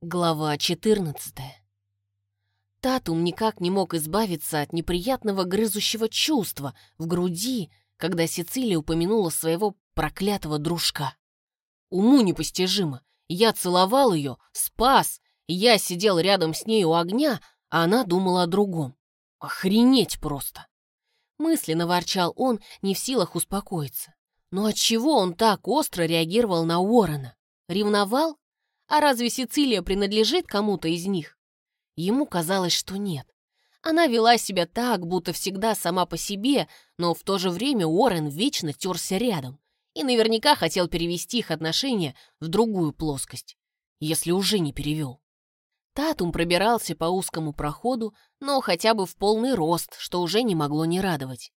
Глава 14 Татум никак не мог избавиться от неприятного грызущего чувства в груди, когда Сицилия упомянула своего проклятого дружка. Уму непостижимо. Я целовал ее, спас, я сидел рядом с ней у огня, а она думала о другом. Охренеть просто! Мысленно ворчал он, не в силах успокоиться. Но отчего он так остро реагировал на Уоррена? Ревновал? А разве Сицилия принадлежит кому-то из них? Ему казалось, что нет. Она вела себя так, будто всегда сама по себе, но в то же время Уоррен вечно терся рядом и наверняка хотел перевести их отношения в другую плоскость, если уже не перевел. Татум пробирался по узкому проходу, но хотя бы в полный рост, что уже не могло не радовать.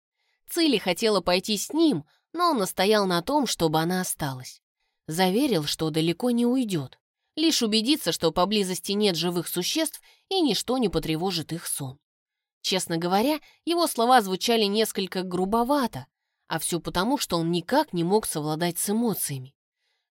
Цили хотела пойти с ним, но он настоял на том, чтобы она осталась. Заверил, что далеко не уйдет лишь убедиться, что поблизости нет живых существ и ничто не потревожит их сон. Честно говоря, его слова звучали несколько грубовато, а все потому, что он никак не мог совладать с эмоциями.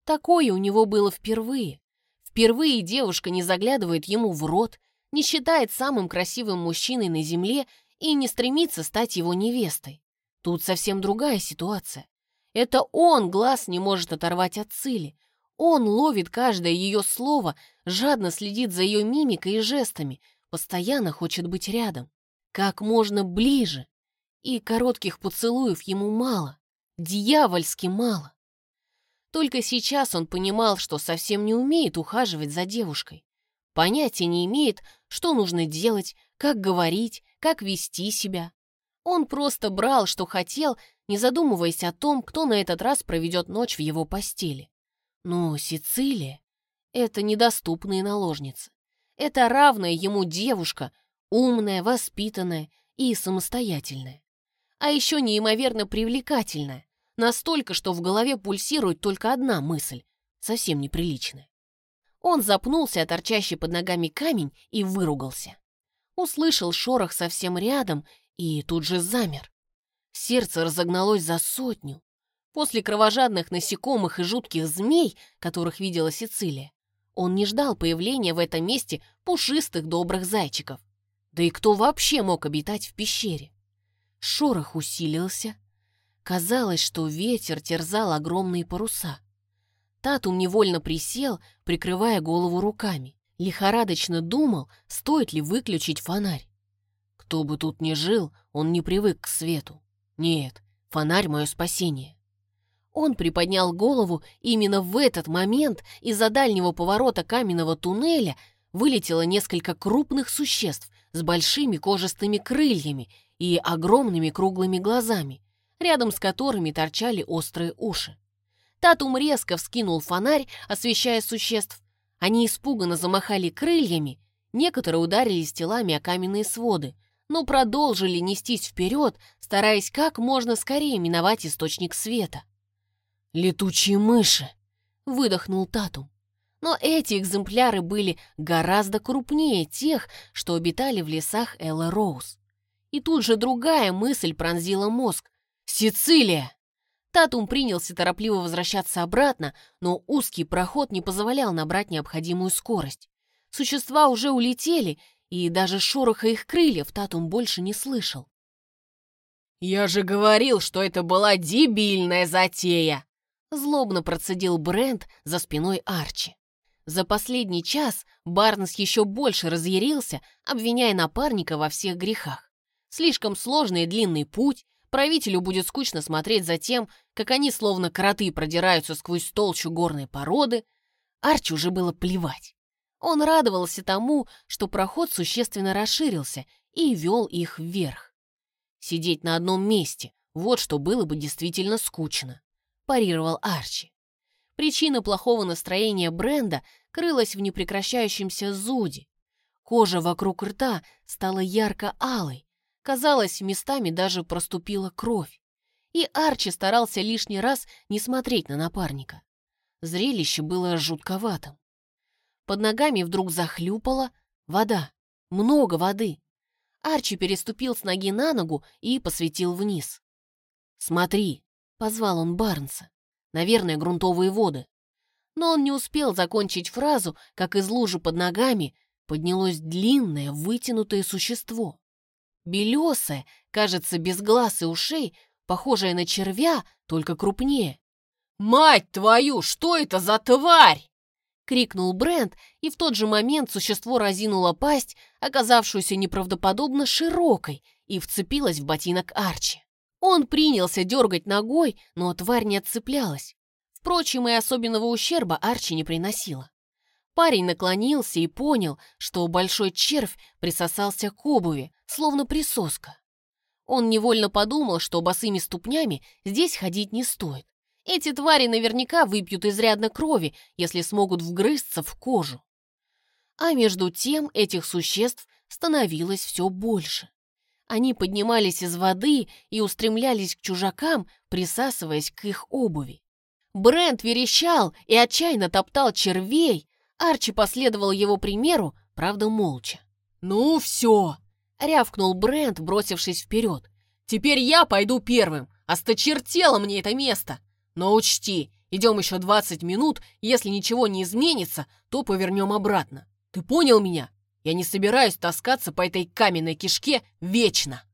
Такое у него было впервые. Впервые девушка не заглядывает ему в рот, не считает самым красивым мужчиной на земле и не стремится стать его невестой. Тут совсем другая ситуация. Это он глаз не может оторвать от цели, он ловит каждое ее слово, жадно следит за ее мимикой и жестами, постоянно хочет быть рядом. Как можно ближе. И коротких поцелуев ему мало. Дьявольски мало. Только сейчас он понимал, что совсем не умеет ухаживать за девушкой. Понятия не имеет, что нужно делать, как говорить, как вести себя. Он просто брал, что хотел, не задумываясь о том, кто на этот раз проведет ночь в его постели. Но Сицилия — это недоступные наложницы. Это равная ему девушка, умная, воспитанная и самостоятельная. А еще неимоверно привлекательная, настолько, что в голове пульсирует только одна мысль, совсем неприличная. Он запнулся от торчащий под ногами камень и выругался. Услышал шорох совсем рядом и тут же замер. Сердце разогналось за сотню. После кровожадных насекомых и жутких змей, которых видела Сицилия, он не ждал появления в этом месте пушистых добрых зайчиков. Да и кто вообще мог обитать в пещере? Шорох усилился. Казалось, что ветер терзал огромные паруса. Татум невольно присел, прикрывая голову руками. Лихорадочно думал, стоит ли выключить фонарь. Кто бы тут ни жил, он не привык к свету. Нет, фонарь — мое спасение. Он приподнял голову, и именно в этот момент из-за дальнего поворота каменного туннеля вылетело несколько крупных существ с большими кожистыми крыльями и огромными круглыми глазами, рядом с которыми торчали острые уши. Татум резко вскинул фонарь, освещая существ. Они испуганно замахали крыльями, некоторые ударились телами о каменные своды, но продолжили нестись вперед, стараясь как можно скорее миновать источник света. «Летучие мыши!» — выдохнул Татум. Но эти экземпляры были гораздо крупнее тех, что обитали в лесах Элла Роуз. И тут же другая мысль пронзила мозг. «Сицилия!» Татум принялся торопливо возвращаться обратно, но узкий проход не позволял набрать необходимую скорость. Существа уже улетели, и даже шороха их крыльев Татум больше не слышал. «Я же говорил, что это была дебильная затея!» Злобно процедил Брент за спиной Арчи. За последний час Барнс еще больше разъярился, обвиняя напарника во всех грехах. Слишком сложный и длинный путь, правителю будет скучно смотреть за тем, как они словно кроты продираются сквозь толщу горной породы. Арчи уже было плевать. Он радовался тому, что проход существенно расширился и вел их вверх. Сидеть на одном месте — вот что было бы действительно скучно парировал Арчи. Причина плохого настроения Бренда крылась в непрекращающемся зуде. Кожа вокруг рта стала ярко-алой, казалось, местами даже проступила кровь. И Арчи старался лишний раз не смотреть на напарника. Зрелище было жутковатым. Под ногами вдруг захлюпала вода, много воды. Арчи переступил с ноги на ногу и посветил вниз. «Смотри!» Позвал он Барнса. Наверное, грунтовые воды. Но он не успел закончить фразу, как из лужи под ногами поднялось длинное вытянутое существо. Белесое, кажется, без глаз и ушей, похожее на червя, только крупнее. «Мать твою, что это за тварь?» — крикнул Брент, и в тот же момент существо разинуло пасть, оказавшуюся неправдоподобно широкой, и вцепилось в ботинок Арчи. Он принялся дергать ногой, но тварь не отцеплялась. Впрочем, и особенного ущерба Арчи не приносила. Парень наклонился и понял, что большой червь присосался к обуви, словно присоска. Он невольно подумал, что босыми ступнями здесь ходить не стоит. Эти твари наверняка выпьют изрядно крови, если смогут вгрызться в кожу. А между тем этих существ становилось все больше. Они поднимались из воды и устремлялись к чужакам, присасываясь к их обуви. Брент верещал и отчаянно топтал червей. Арчи последовал его примеру, правда, молча. «Ну все!» — рявкнул Брент, бросившись вперед. «Теперь я пойду первым. Осточертело мне это место. Но учти, идем еще 20 минут, если ничего не изменится, то повернем обратно. Ты понял меня? Я не собираюсь таскаться по этой каменной кишке вечно!»